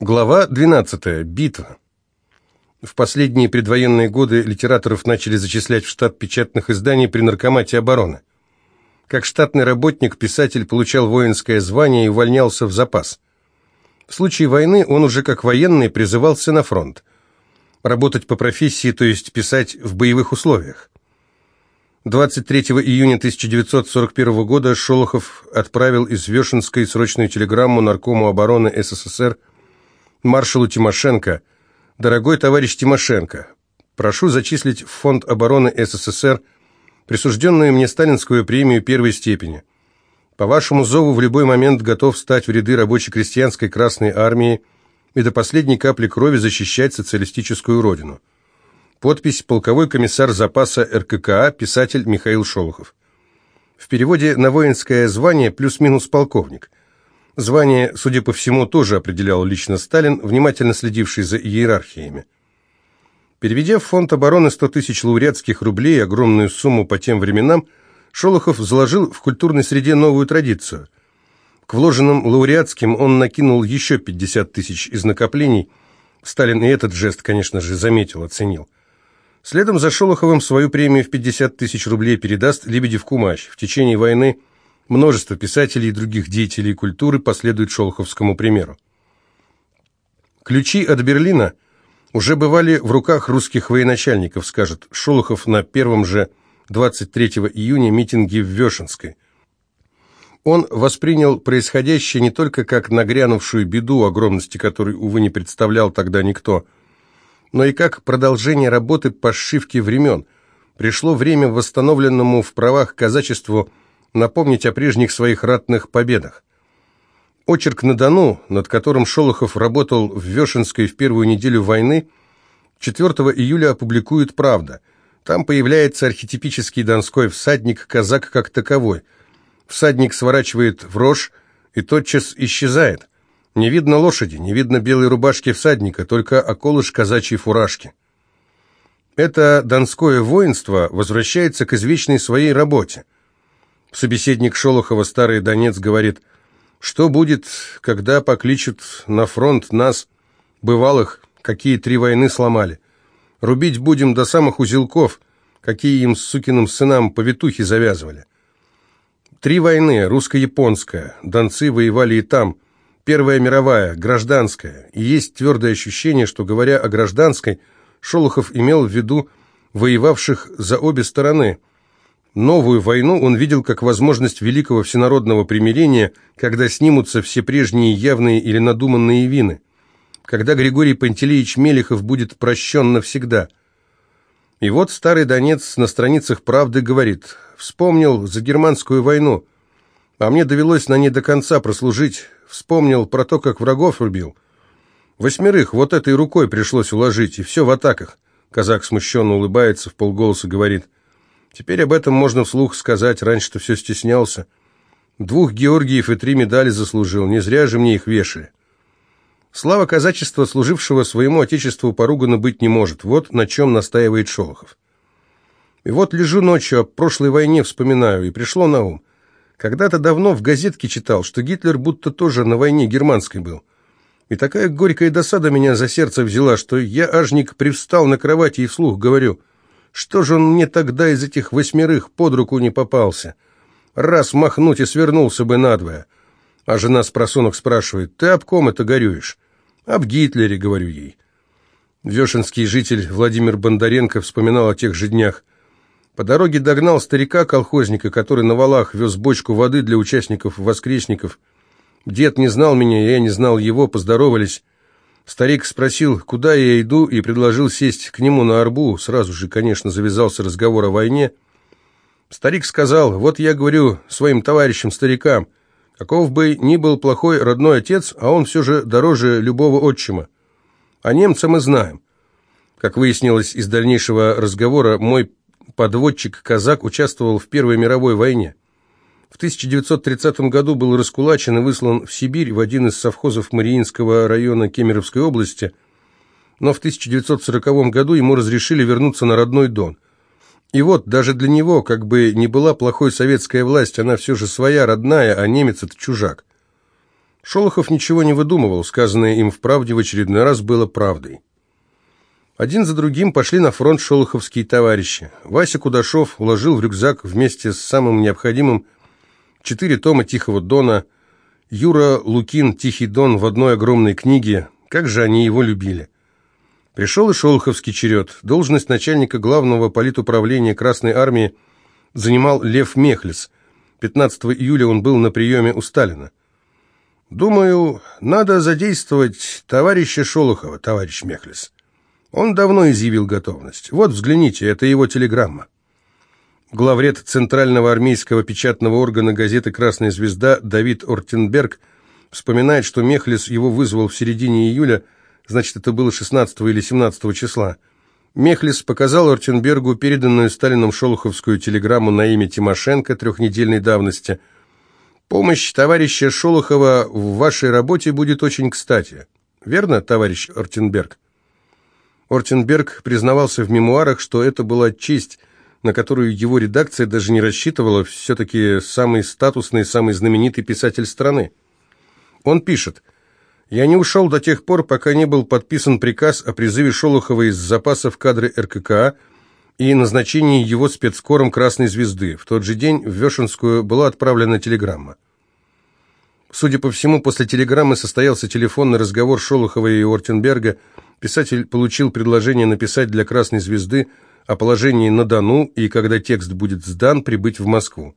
Глава 12. Битва. В последние предвоенные годы литераторов начали зачислять в штат печатных изданий при Наркомате обороны. Как штатный работник писатель получал воинское звание и увольнялся в запас. В случае войны он уже как военный призывался на фронт. Работать по профессии, то есть писать в боевых условиях. 23 июня 1941 года Шолохов отправил из Вешенской срочную телеграмму Наркому обороны СССР маршалу Тимошенко. «Дорогой товарищ Тимошенко, прошу зачислить в Фонд обороны СССР присужденную мне сталинскую премию первой степени. По вашему зову в любой момент готов стать в ряды рабоче-крестьянской Красной Армии и до последней капли крови защищать социалистическую родину». Подпись «Полковой комиссар запаса РККА, писатель Михаил Шолохов». В переводе на воинское звание плюс-минус полковник. Звание, судя по всему, тоже определял лично Сталин, внимательно следивший за иерархиями. Переведя в фонд обороны 100 тысяч лауреатских рублей, огромную сумму по тем временам, Шолохов заложил в культурной среде новую традицию. К вложенным лауреатским он накинул еще 50 тысяч из накоплений. Сталин и этот жест, конечно же, заметил, оценил. Следом за Шолоховым свою премию в 50 тысяч рублей передаст Лебедев Кумач. В течение войны Множество писателей и других деятелей культуры последуют шолоховскому примеру. Ключи от Берлина уже бывали в руках русских военачальников, скажет Шолохов на первом же 23 июня митинге в Вешенской. Он воспринял происходящее не только как нагрянувшую беду, огромности которой, увы, не представлял тогда никто, но и как продолжение работы по сшивке времен. Пришло время восстановленному в правах казачеству – напомнить о прежних своих ратных победах. Очерк на Дону, над которым Шолохов работал в Вешенской в первую неделю войны, 4 июля опубликует «Правда». Там появляется архетипический донской всадник, казак как таковой. Всадник сворачивает в рожь и тотчас исчезает. Не видно лошади, не видно белой рубашки всадника, только околыш казачьей фуражки. Это донское воинство возвращается к извечной своей работе – Собеседник Шолохова, старый Донец, говорит, что будет, когда покличут на фронт нас, бывалых, какие три войны сломали. Рубить будем до самых узелков, какие им с сукиным сынам повитухи завязывали. Три войны, русско-японская, донцы воевали и там, Первая мировая, гражданская, и есть твердое ощущение, что, говоря о гражданской, Шолохов имел в виду воевавших за обе стороны – Новую войну он видел как возможность великого всенародного примирения, когда снимутся все прежние явные или надуманные вины, когда Григорий Пантелеич Мелехов будет прощен навсегда. И вот старый Донец на страницах «Правды» говорит «Вспомнил за германскую войну, а мне довелось на ней до конца прослужить, вспомнил про то, как врагов рубил. Восьмерых вот этой рукой пришлось уложить, и все в атаках». Казак смущенно улыбается, в полголоса говорит – Теперь об этом можно вслух сказать, раньше-то все стеснялся. Двух Георгиев и три медали заслужил, не зря же мне их вешали. Слава казачества, служившего своему отечеству, поругана быть не может. Вот на чем настаивает Шолохов. И вот лежу ночью, о прошлой войне вспоминаю, и пришло на ум. Когда-то давно в газетке читал, что Гитлер будто тоже на войне германской был. И такая горькая досада меня за сердце взяла, что я, ажник, привстал на кровати и вслух говорю – что же он мне тогда из этих восьмерых под руку не попался? Раз махнуть и свернулся бы надвое. А жена с просонок спрашивает, ты об ком это горюешь? Об Гитлере, говорю ей. Вешенский житель Владимир Бондаренко вспоминал о тех же днях. По дороге догнал старика-колхозника, который на валах вез бочку воды для участников-воскресников. Дед не знал меня, я не знал его, поздоровались. Старик спросил, куда я иду, и предложил сесть к нему на арбу. Сразу же, конечно, завязался разговор о войне. Старик сказал, вот я говорю своим товарищам-старикам, каков бы ни был плохой родной отец, а он все же дороже любого отчима. А немца мы знаем. Как выяснилось из дальнейшего разговора, мой подводчик-казак участвовал в Первой мировой войне. В 1930 году был раскулачен и выслан в Сибирь в один из совхозов Мариинского района Кемеровской области, но в 1940 году ему разрешили вернуться на родной Дон. И вот, даже для него, как бы не была плохой советская власть, она все же своя, родная, а немец – это чужак. Шолохов ничего не выдумывал, сказанное им в правде в очередной раз было правдой. Один за другим пошли на фронт шолоховские товарищи. Вася Кудашов уложил в рюкзак вместе с самым необходимым четыре тома «Тихого дона», Юра Лукин «Тихий дон» в одной огромной книге. Как же они его любили. Пришел и шолоховский черед. Должность начальника главного политуправления Красной Армии занимал Лев Мехлис. 15 июля он был на приеме у Сталина. Думаю, надо задействовать товарища Шолохова, товарищ Мехлис. Он давно изъявил готовность. Вот, взгляните, это его телеграмма. Главред Центрального армейского печатного органа газеты «Красная звезда» Давид Ортенберг вспоминает, что Мехлис его вызвал в середине июля, значит, это было 16 или 17 числа. Мехлис показал Ортенбергу переданную Сталином Шолоховскую телеграмму на имя Тимошенко трехнедельной давности – Помощь товарища Шолохова в вашей работе будет очень кстати. Верно, товарищ Ортенберг? Ортенберг признавался в мемуарах, что это была честь, на которую его редакция даже не рассчитывала, все-таки самый статусный, самый знаменитый писатель страны. Он пишет, «Я не ушел до тех пор, пока не был подписан приказ о призыве Шолохова из запасов кадры РККА и назначении его спецкором Красной Звезды. В тот же день в Вешенскую была отправлена телеграмма. Судя по всему, после телеграммы состоялся телефонный разговор Шолохова и Ортенберга. Писатель получил предложение написать для Красной Звезды о положении на Дону и, когда текст будет сдан, прибыть в Москву.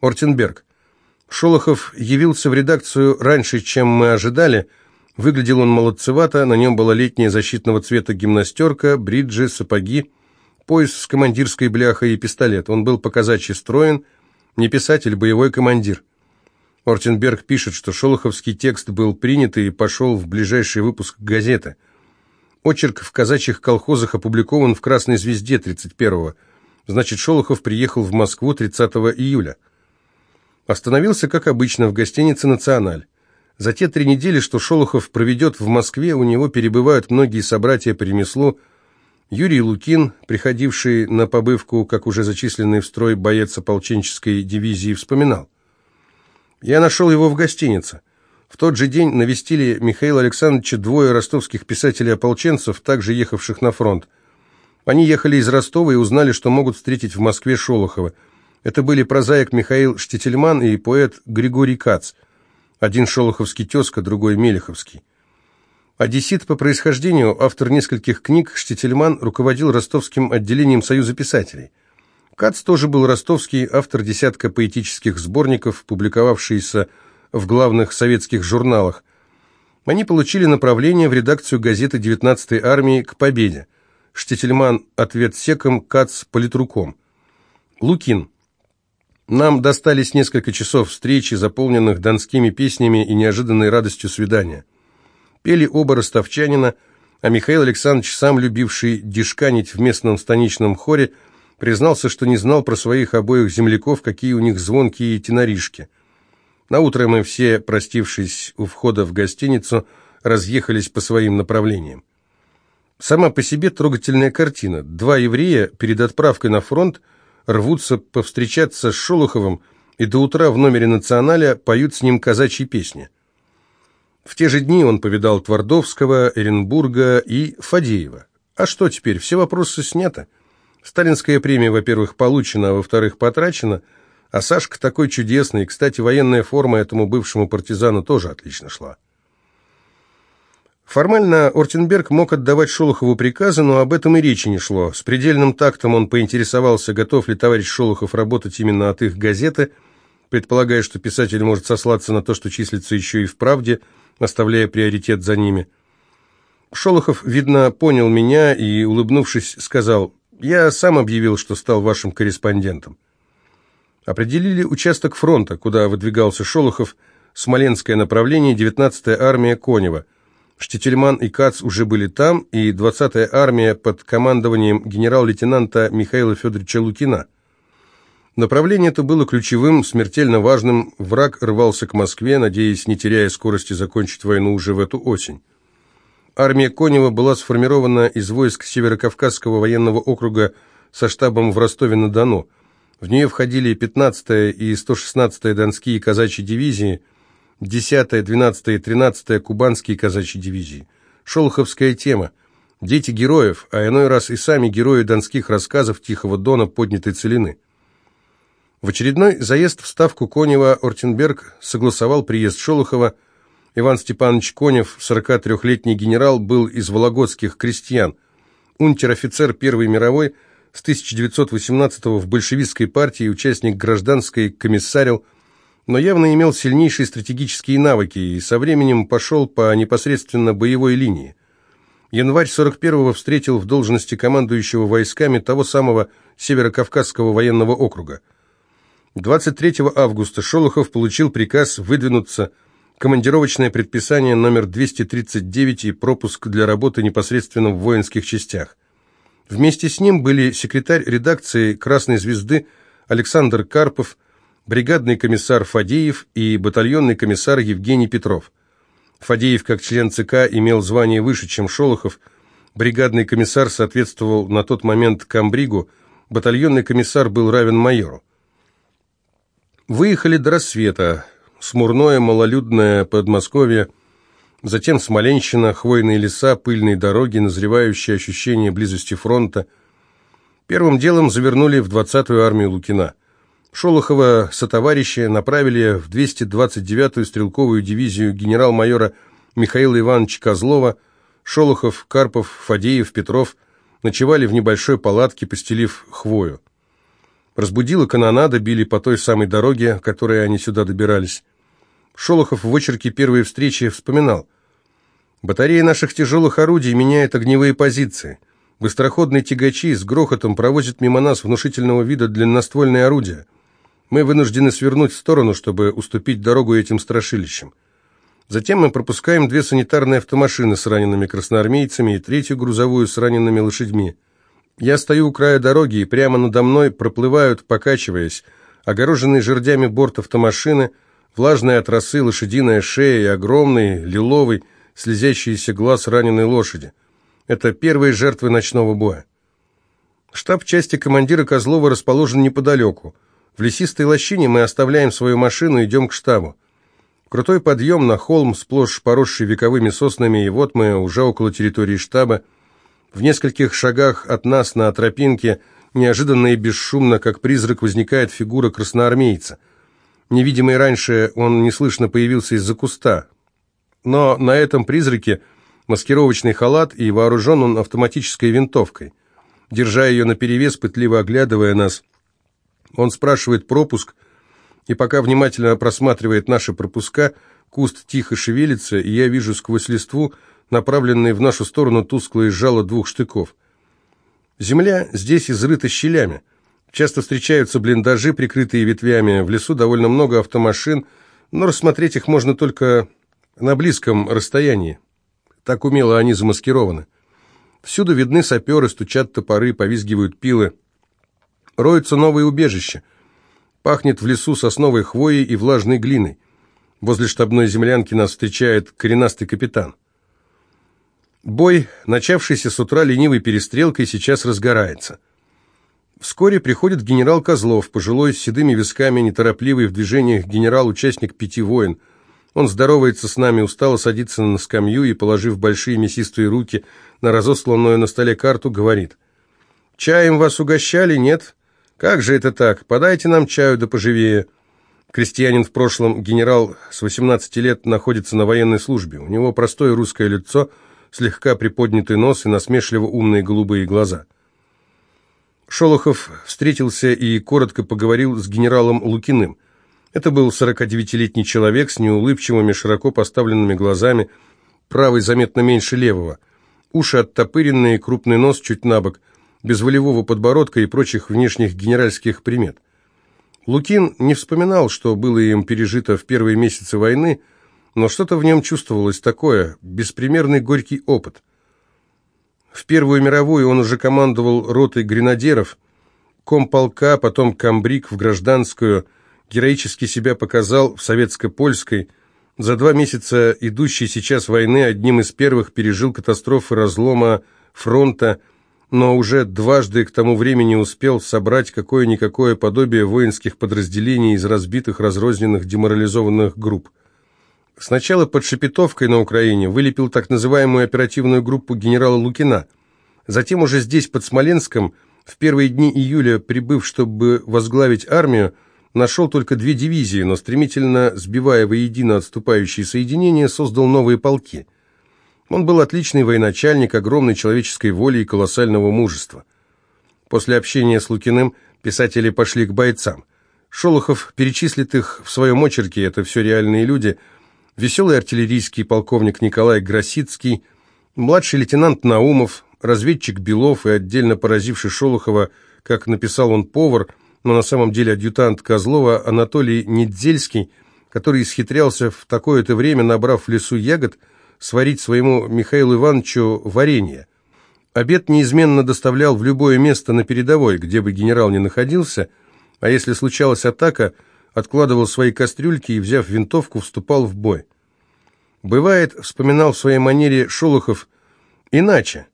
Ортенберг. Шолохов явился в редакцию раньше, чем мы ожидали. Выглядел он молодцевато, на нем была летняя защитного цвета гимнастерка, бриджи, сапоги пояс с командирской бляхой и пистолет. Он был показачьи строен, не писатель, боевой командир. Ортенберг пишет, что шолоховский текст был принят и пошел в ближайший выпуск газеты. Очерк в казачьих колхозах опубликован в «Красной звезде» 31-го. Значит, Шолохов приехал в Москву 30 июля. Остановился, как обычно, в гостинице «Националь». За те три недели, что Шолохов проведет в Москве, у него перебывают многие собратья по ремеслу, Юрий Лукин, приходивший на побывку, как уже зачисленный в строй боец ополченческой дивизии, вспоминал. «Я нашел его в гостинице. В тот же день навестили Михаила Александровича двое ростовских писателей-ополченцев, также ехавших на фронт. Они ехали из Ростова и узнали, что могут встретить в Москве Шолохова. Это были прозаик Михаил Штительман и поэт Григорий Кац. Один шолоховский тезка, другой Мелеховский. Одессит по происхождению, автор нескольких книг, Штительман руководил ростовским отделением Союза писателей. Кац тоже был ростовский, автор десятка поэтических сборников, публиковавшиеся в главных советских журналах. Они получили направление в редакцию газеты 19-й армии «К победе». Штительман – ответ секом, Кац – политруком. Лукин. Нам достались несколько часов встречи, заполненных донскими песнями и неожиданной радостью свидания. Пели оба ростовчанина, а Михаил Александрович, сам любивший дишканить в местном станичном хоре, признался, что не знал про своих обоих земляков, какие у них звонкие теноришки. Наутро мы все, простившись у входа в гостиницу, разъехались по своим направлениям. Сама по себе трогательная картина. Два еврея перед отправкой на фронт рвутся повстречаться с Шолоховым и до утра в номере «Националя» поют с ним казачьи песни. В те же дни он повидал Твардовского, Эренбурга и Фадеева. А что теперь, все вопросы сняты. Сталинская премия, во-первых, получена, а во-вторых, потрачена, а Сашка такой чудесный, кстати, военная форма этому бывшему партизану тоже отлично шла. Формально Ортенберг мог отдавать Шолохову приказы, но об этом и речи не шло. С предельным тактом он поинтересовался, готов ли товарищ Шолохов работать именно от их газеты, предполагая, что писатель может сослаться на то, что числится еще и в «Правде», оставляя приоритет за ними. Шолохов, видно, понял меня и, улыбнувшись, сказал, «Я сам объявил, что стал вашим корреспондентом». Определили участок фронта, куда выдвигался Шолохов, Смоленское направление, 19-я армия Конева. Штительман и Кац уже были там, и 20-я армия под командованием генерал-лейтенанта Михаила Федоровича Лукина – Направление это было ключевым, смертельно важным. Враг рвался к Москве, надеясь, не теряя скорости, закончить войну уже в эту осень. Армия Конева была сформирована из войск Северокавказского военного округа со штабом в Ростове-на-Дону. В нее входили 15-я и 116-я Донские казачьи дивизии, 10-я, 12-я и 13-я кубанские казачьи дивизии. Шолоховская тема. Дети героев, а иной раз и сами герои донских рассказов Тихого Дона поднятой целины. В очередной заезд в ставку Конева Ортенберг согласовал приезд Шолохова. Иван Степанович Конев, 43-летний генерал, был из вологодских крестьян. Унтер-офицер Первой мировой, с 1918 в большевистской партии, участник гражданской, комиссарил, но явно имел сильнейшие стратегические навыки и со временем пошел по непосредственно боевой линии. Январь 41-го встретил в должности командующего войсками того самого Северокавказского военного округа. 23 августа Шолохов получил приказ выдвинуться, командировочное предписание номер 239 и пропуск для работы непосредственно в воинских частях. Вместе с ним были секретарь редакции «Красной звезды» Александр Карпов, бригадный комиссар Фадеев и батальонный комиссар Евгений Петров. Фадеев, как член ЦК, имел звание выше, чем Шолохов, бригадный комиссар соответствовал на тот момент комбригу, батальонный комиссар был равен майору. Выехали до рассвета. Смурное, малолюдное Подмосковье, затем Смоленщина, хвойные леса, пыльные дороги, назревающее ощущение близости фронта. Первым делом завернули в 20-ю армию Лукина. Шолохова сотоварища направили в 229-ю стрелковую дивизию генерал-майора Михаила Ивановича Козлова. Шолохов, Карпов, Фадеев, Петров ночевали в небольшой палатке, постелив хвою. Разбудила канонада, били по той самой дороге, которой они сюда добирались. Шолохов в очерке первой встречи вспоминал. «Батарея наших тяжелых орудий меняет огневые позиции. Быстроходные тягачи с грохотом провозят мимо нас внушительного вида длинноствольные орудия. Мы вынуждены свернуть в сторону, чтобы уступить дорогу этим страшилищам. Затем мы пропускаем две санитарные автомашины с ранеными красноармейцами и третью грузовую с ранеными лошадьми. Я стою у края дороги, и прямо надо мной проплывают, покачиваясь, огороженные жердями борт автомашины, влажная от росы лошадиная шея и огромный, лиловый, слезящийся глаз раненой лошади. Это первые жертвы ночного боя. Штаб части командира Козлова расположен неподалеку. В лесистой лощине мы оставляем свою машину и идем к штабу. Крутой подъем на холм, сплошь поросший вековыми соснами, и вот мы уже около территории штаба. В нескольких шагах от нас на тропинке неожиданно и бесшумно, как призрак, возникает фигура красноармейца. Невидимый раньше он неслышно появился из-за куста. Но на этом призраке маскировочный халат, и вооружен он автоматической винтовкой. Держа ее наперевес, пытливо оглядывая нас, он спрашивает пропуск, и пока внимательно просматривает наши пропуска, куст тихо шевелится, и я вижу сквозь листву, направленные в нашу сторону тусклые жало двух штыков. Земля здесь изрыта щелями. Часто встречаются блиндажи, прикрытые ветвями. В лесу довольно много автомашин, но рассмотреть их можно только на близком расстоянии. Так умело они замаскированы. Всюду видны саперы, стучат топоры, повизгивают пилы. Роются новые убежища. Пахнет в лесу сосновой хвоей и влажной глиной. Возле штабной землянки нас встречает коренастый капитан. Бой, начавшийся с утра ленивой перестрелкой, сейчас разгорается. Вскоре приходит генерал Козлов, пожилой, с седыми висками, неторопливый в движениях генерал, участник пяти войн. Он здоровается с нами, устало садится на скамью и, положив большие мясистые руки на разосланную на столе карту, говорит. «Чаем вас угощали, нет? Как же это так? Подайте нам чаю да поживее». Крестьянин в прошлом, генерал с 18 лет, находится на военной службе. У него простое русское лицо – слегка приподнятый нос и насмешливо умные голубые глаза. Шолохов встретился и коротко поговорил с генералом Лукиным. Это был 49-летний человек с неулыбчивыми, широко поставленными глазами, правый заметно меньше левого, уши оттопыренные, крупный нос чуть набок, без волевого подбородка и прочих внешних генеральских примет. Лукин не вспоминал, что было им пережито в первые месяцы войны, но что-то в нем чувствовалось такое, беспримерный горький опыт. В Первую мировую он уже командовал ротой гренадеров, комполка, потом комбриг в гражданскую, героически себя показал в советско-польской, за два месяца идущей сейчас войны одним из первых пережил катастрофы разлома фронта, но уже дважды к тому времени успел собрать какое-никакое подобие воинских подразделений из разбитых, разрозненных, деморализованных групп. Сначала под Шепетовкой на Украине вылепил так называемую оперативную группу генерала Лукина. Затем уже здесь, под Смоленском, в первые дни июля, прибыв, чтобы возглавить армию, нашел только две дивизии, но стремительно сбивая воедино отступающие соединения, создал новые полки. Он был отличный военачальник, огромной человеческой воли и колоссального мужества. После общения с Лукиным писатели пошли к бойцам. Шолохов перечислит их в своем очерке, это все реальные люди. Веселый артиллерийский полковник Николай Гросицкий, младший лейтенант Наумов, разведчик Белов и отдельно поразивший Шолохова, как написал он повар, но на самом деле адъютант Козлова Анатолий Недзельский, который исхитрялся в такое-то время, набрав в лесу ягод, сварить своему Михаилу Ивановичу варенье. Обед неизменно доставлял в любое место на передовой, где бы генерал ни находился, а если случалась атака, откладывал свои кастрюльки и, взяв винтовку, вступал в бой. Бывает, вспоминал в своей манере Шолохов, иначе.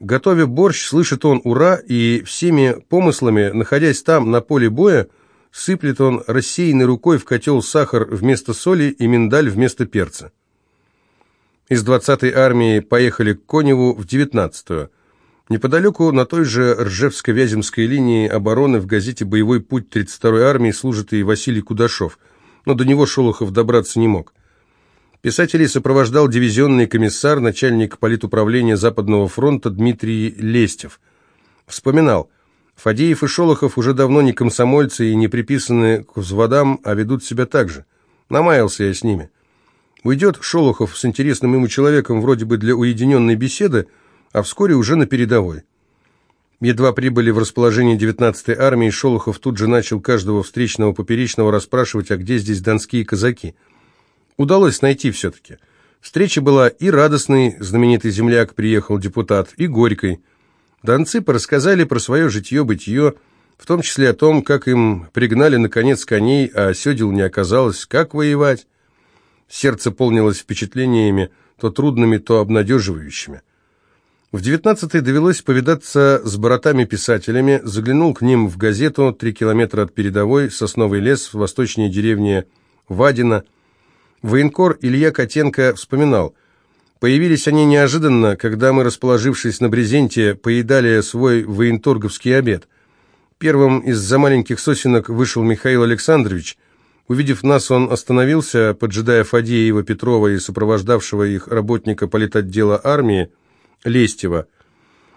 Готовя борщ, слышит он «Ура!» и всеми помыслами, находясь там, на поле боя, сыплет он рассеянной рукой в котел сахар вместо соли и миндаль вместо перца. Из 20-й армии поехали к Коневу в 19-ю. Неподалеку на той же Ржевско-Вяземской линии обороны в газете «Боевой путь 32-й армии» служит и Василий Кудашов, но до него Шолохов добраться не мог. Писателей сопровождал дивизионный комиссар, начальник политуправления Западного фронта Дмитрий Лестев. Вспоминал, Фадеев и Шолохов уже давно не комсомольцы и не приписаны к взводам, а ведут себя так же. Намаялся я с ними. Уйдет Шолохов с интересным ему человеком вроде бы для уединенной беседы, а вскоре уже на передовой. Едва прибыли в расположение 19-й армии, Шолохов тут же начал каждого встречного поперечного расспрашивать, а где здесь донские казаки – удалось найти все-таки. Встреча была и радостной, знаменитый земляк приехал депутат, и горькой. Донцы порассказали про свое житье-бытие, в том числе о том, как им пригнали, наконец, коней, а седел не оказалось, как воевать. Сердце полнилось впечатлениями, то трудными, то обнадеживающими. В девятнадцатой довелось повидаться с братами-писателями, заглянул к ним в газету «Три километра от передовой», «Сосновый лес», восточнее деревни Вадина, Военкор Илья Котенко вспоминал, «Появились они неожиданно, когда мы, расположившись на брезенте, поедали свой военторговский обед. Первым из-за маленьких сосенок вышел Михаил Александрович. Увидев нас, он остановился, поджидая Фадеева, Петрова и сопровождавшего их работника политотдела армии Лестева.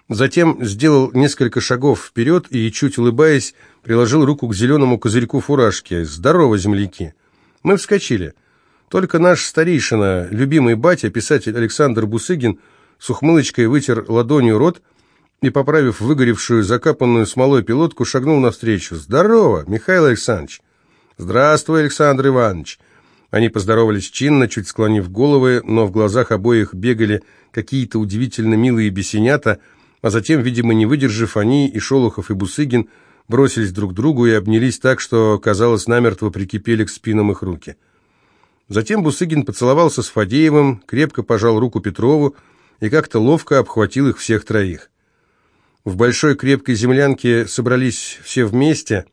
Затем сделал несколько шагов вперед и, чуть улыбаясь, приложил руку к зеленому козырьку фуражки. «Здорово, земляки!» Мы вскочили. Только наш старейшина, любимый батя, писатель Александр Бусыгин, с ухмылочкой вытер ладонью рот и, поправив выгоревшую, закапанную смолой пилотку, шагнул навстречу. «Здорово, Михаил Александрович!» «Здравствуй, Александр Иванович!» Они поздоровались чинно, чуть склонив головы, но в глазах обоих бегали какие-то удивительно милые бесенята, а затем, видимо, не выдержав, они, и Шолохов, и Бусыгин, бросились друг к другу и обнялись так, что, казалось, намертво прикипели к спинам их руки. Затем Бусыгин поцеловался с Фадеевым, крепко пожал руку Петрову и как-то ловко обхватил их всех троих. В большой крепкой землянке собрались все вместе.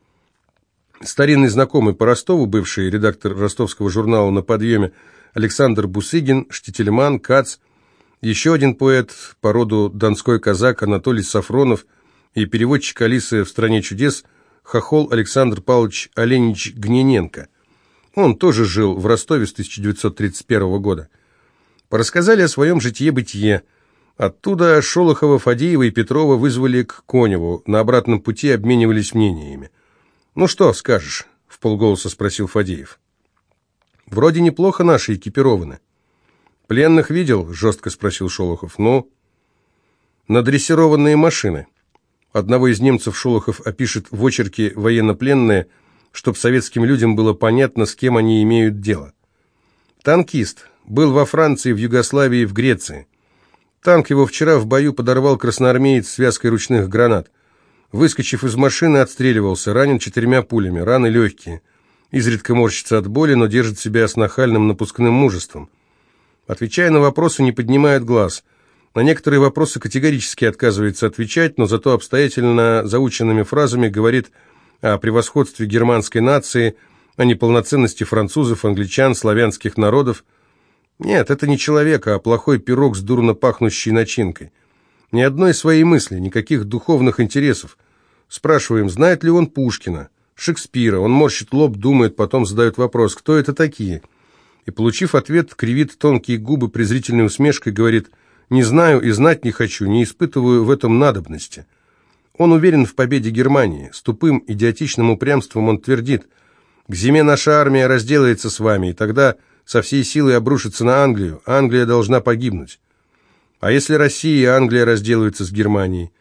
Старинный знакомый по Ростову, бывший редактор ростовского журнала «На подъеме» Александр Бусыгин, Штительман, Кац, еще один поэт по роду донской казак Анатолий Сафронов и переводчик Алисы в «Стране чудес» хохол Александр Павлович Оленич Гнененко – он тоже жил в Ростове с 1931 года. Порассказали о своем житье-бытие. Оттуда Шолохова, Фадеева и Петрова вызвали к Коневу. На обратном пути обменивались мнениями. «Ну что скажешь?» — в полголоса спросил Фадеев. «Вроде неплохо наши экипированы». «Пленных видел?» — жестко спросил Шолохов. «Ну?» «Надрессированные машины». Одного из немцев Шолохов опишет в очерке «Военнопленные», чтобы советским людям было понятно, с кем они имеют дело. Танкист. Был во Франции, в Югославии в Греции. Танк его вчера в бою подорвал красноармеец связкой ручных гранат. Выскочив из машины, отстреливался, ранен четырьмя пулями, раны легкие. Изредка морщится от боли, но держит себя с нахальным напускным мужеством. Отвечая на вопросы, не поднимает глаз. На некоторые вопросы категорически отказывается отвечать, но зато обстоятельно заученными фразами говорит о превосходстве германской нации, о неполноценности французов, англичан, славянских народов. Нет, это не человек, а плохой пирог с дурно пахнущей начинкой. Ни одной своей мысли, никаких духовных интересов. Спрашиваем, знает ли он Пушкина, Шекспира. Он морщит лоб, думает, потом задает вопрос, кто это такие? И, получив ответ, кривит тонкие губы презрительной усмешкой, говорит, не знаю и знать не хочу, не испытываю в этом надобности. Он уверен в победе Германии. С тупым, идиотичным упрямством он твердит, к зиме наша армия разделается с вами, и тогда со всей силой обрушится на Англию. Англия должна погибнуть. А если Россия и Англия разделаются с Германией?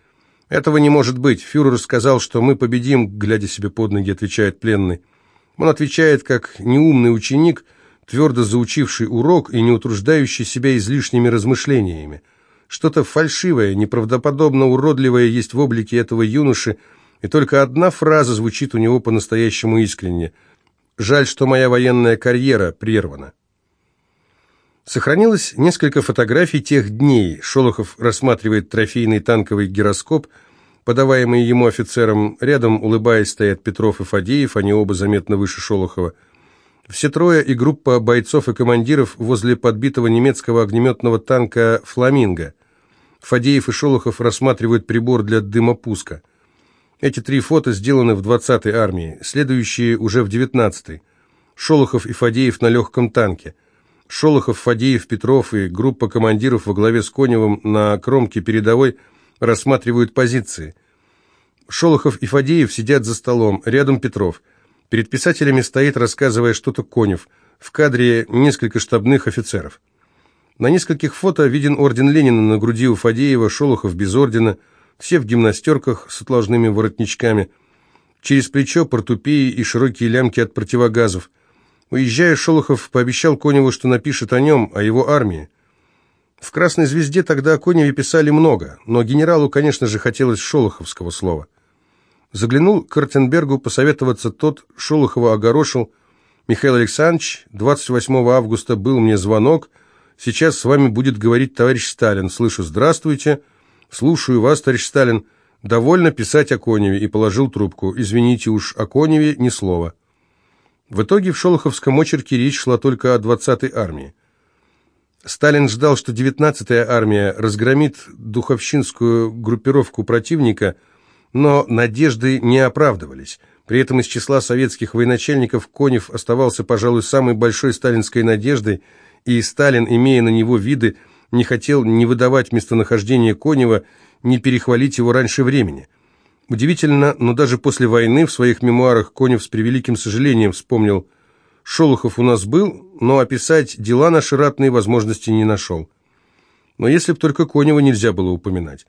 Этого не может быть. Фюрер сказал, что мы победим, глядя себе под ноги, отвечает пленный. Он отвечает, как неумный ученик, твердо заучивший урок и не утруждающий себя излишними размышлениями. Что-то фальшивое, неправдоподобно уродливое есть в облике этого юноши, и только одна фраза звучит у него по-настоящему искренне – Жаль, что моя военная карьера прервана. Сохранилось несколько фотографий тех дней. Шолохов рассматривает трофейный танковый гироскоп, подаваемый ему офицером. Рядом, улыбаясь, стоят Петров и Фадеев, они оба заметно выше Шолохова. Все трое и группа бойцов и командиров возле подбитого немецкого огнеметного танка «Фламинго». Фадеев и Шолохов рассматривают прибор для дымопуска – эти три фото сделаны в 20-й армии, следующие уже в 19-й. Шолохов и Фадеев на легком танке. Шолохов, Фадеев, Петров и группа командиров во главе с Коневым на кромке передовой рассматривают позиции. Шолохов и Фадеев сидят за столом, рядом Петров. Перед писателями стоит, рассказывая что-то Конев. В кадре несколько штабных офицеров. На нескольких фото виден орден Ленина на груди у Фадеева, Шолохов без ордена – все в гимнастерках с отложными воротничками, через плечо портупеи и широкие лямки от противогазов. Уезжая, Шолохов пообещал Коневу, что напишет о нем, о его армии. В «Красной звезде» тогда о Коневе писали много, но генералу, конечно же, хотелось шолоховского слова. Заглянул к Картенбергу посоветоваться тот, Шолохова огорошил. «Михаил Александрович, 28 августа был мне звонок. Сейчас с вами будет говорить товарищ Сталин. Слышу, здравствуйте». «Слушаю вас, товарищ Сталин. Довольно писать о Коневе». И положил трубку. «Извините уж, о Коневе ни слова». В итоге в Шолоховском очерке речь шла только о 20-й армии. Сталин ждал, что 19-я армия разгромит духовщинскую группировку противника, но надежды не оправдывались. При этом из числа советских военачальников Конев оставался, пожалуй, самой большой сталинской надеждой, и Сталин, имея на него виды, не хотел не выдавать местонахождение Конева, не перехвалить его раньше времени. Удивительно, но даже после войны в своих мемуарах Конев с превеликим сожалением вспомнил «Шолохов у нас был, но описать дела наши ратные возможности не нашел». Но если б только Конева нельзя было упоминать.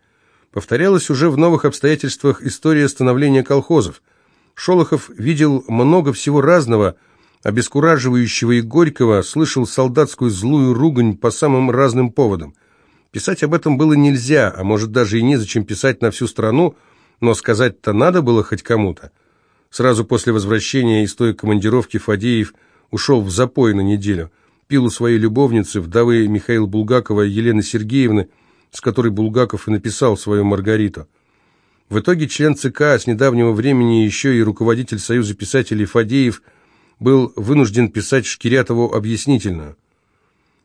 Повторялась уже в новых обстоятельствах история становления колхозов. Шолохов видел много всего разного – обескураживающего и горького, слышал солдатскую злую ругань по самым разным поводам. Писать об этом было нельзя, а может даже и незачем писать на всю страну, но сказать-то надо было хоть кому-то. Сразу после возвращения из той командировки Фадеев ушел в запой на неделю, пил у своей любовницы, вдовы Михаила Булгакова Елены Сергеевны, с которой Булгаков и написал свою Маргариту. В итоге член ЦК, с недавнего времени еще и руководитель Союза писателей Фадеев – был вынужден писать Шкирятову объяснительную.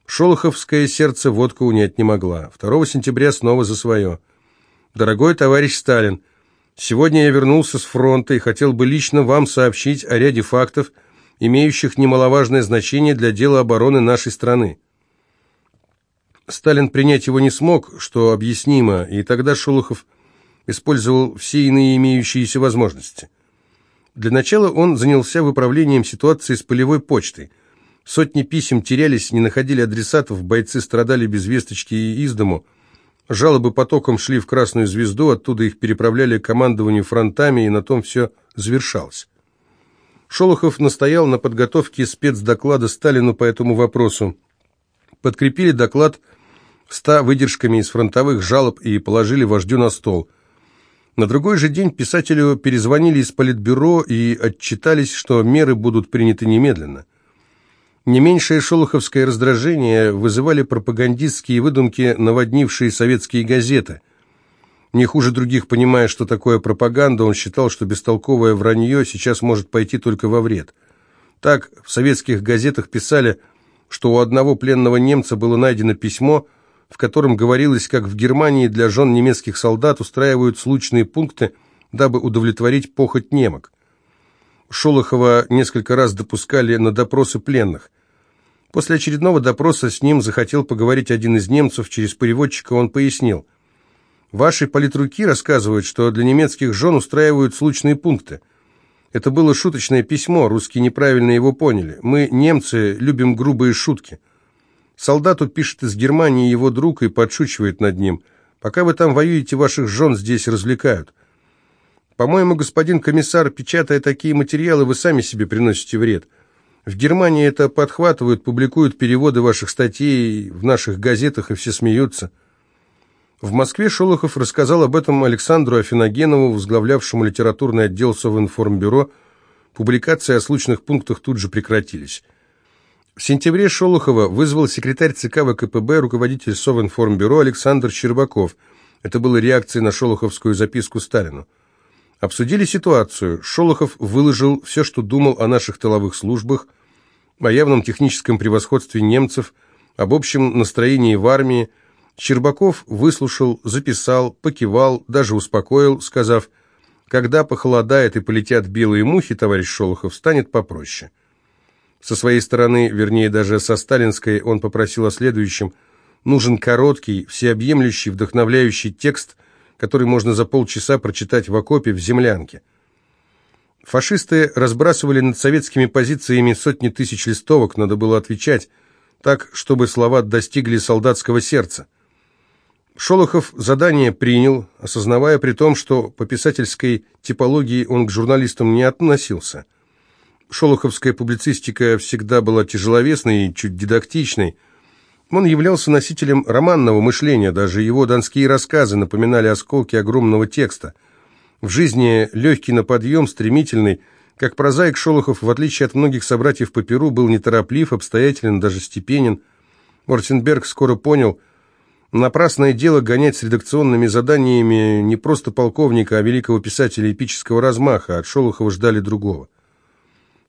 Шолоховское сердце водку унять не могла. 2 сентября снова за свое. «Дорогой товарищ Сталин, сегодня я вернулся с фронта и хотел бы лично вам сообщить о ряде фактов, имеющих немаловажное значение для дела обороны нашей страны». Сталин принять его не смог, что объяснимо, и тогда Шолохов использовал все иные имеющиеся возможности – для начала он занялся выправлением ситуации с полевой почтой. Сотни писем терялись, не находили адресатов, бойцы страдали без весточки и из дому. Жалобы потоком шли в Красную Звезду, оттуда их переправляли командованию фронтами, и на том все завершалось. Шолохов настоял на подготовке спецдоклада Сталину по этому вопросу. Подкрепили доклад ста выдержками из фронтовых жалоб и положили вождю на стол – на другой же день писателю перезвонили из политбюро и отчитались, что меры будут приняты немедленно. Не меньшее шолоховское раздражение вызывали пропагандистские выдумки, наводнившие советские газеты. Не хуже других, понимая, что такое пропаганда, он считал, что бестолковое вранье сейчас может пойти только во вред. Так в советских газетах писали что у одного пленного немца было найдено письмо, в котором говорилось, как в Германии для жен немецких солдат устраивают случные пункты, дабы удовлетворить похоть немок. Шолохова несколько раз допускали на допросы пленных. После очередного допроса с ним захотел поговорить один из немцев, через переводчика он пояснил. «Ваши политруки рассказывают, что для немецких жен устраивают случные пункты. Это было шуточное письмо, русские неправильно его поняли. Мы, немцы, любим грубые шутки. Солдату пишет из Германии его друг и подшучивает над ним. Пока вы там воюете, ваших жен здесь развлекают. По-моему, господин комиссар, печатая такие материалы, вы сами себе приносите вред». В Германии это подхватывают, публикуют переводы ваших статей в наших газетах, и все смеются. В Москве Шолохов рассказал об этом Александру Афиногенову, возглавлявшему литературный отдел Совинформбюро. Публикации о случных пунктах тут же прекратились. В сентябре Шолохова вызвал секретарь ЦК ВКПБ, руководитель Совинформбюро Александр Щербаков. Это было реакцией на шолоховскую записку Сталину. Обсудили ситуацию. Шолохов выложил все, что думал о наших тыловых службах, о явном техническом превосходстве немцев, об общем настроении в армии. Щербаков выслушал, записал, покивал, даже успокоил, сказав, «Когда похолодает и полетят белые мухи, товарищ Шолохов, станет попроще». Со своей стороны, вернее даже со сталинской, он попросил о следующем. Нужен короткий, всеобъемлющий, вдохновляющий текст – который можно за полчаса прочитать в окопе в землянке. Фашисты разбрасывали над советскими позициями сотни тысяч листовок, надо было отвечать так, чтобы слова достигли солдатского сердца. Шолохов задание принял, осознавая при том, что по писательской типологии он к журналистам не относился. Шолоховская публицистика всегда была тяжеловесной и чуть дидактичной, он являлся носителем романного мышления, даже его донские рассказы напоминали осколки огромного текста. В жизни легкий на подъем, стремительный, как прозаик Шолохов, в отличие от многих собратьев по Перу, был нетороплив, обстоятелен, даже степенен. Ортенберг скоро понял, напрасное дело гонять с редакционными заданиями не просто полковника, а великого писателя эпического размаха, от Шолохова ждали другого.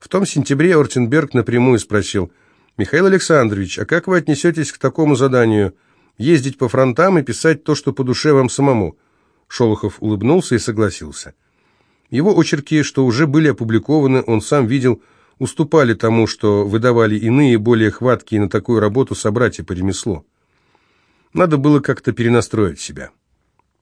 В том сентябре Ортенберг напрямую спросил – «Михаил Александрович, а как вы отнесетесь к такому заданию? Ездить по фронтам и писать то, что по душе вам самому?» Шолохов улыбнулся и согласился. Его очерки, что уже были опубликованы, он сам видел, уступали тому, что выдавали иные, более хваткие на такую работу собратья по ремеслу. Надо было как-то перенастроить себя.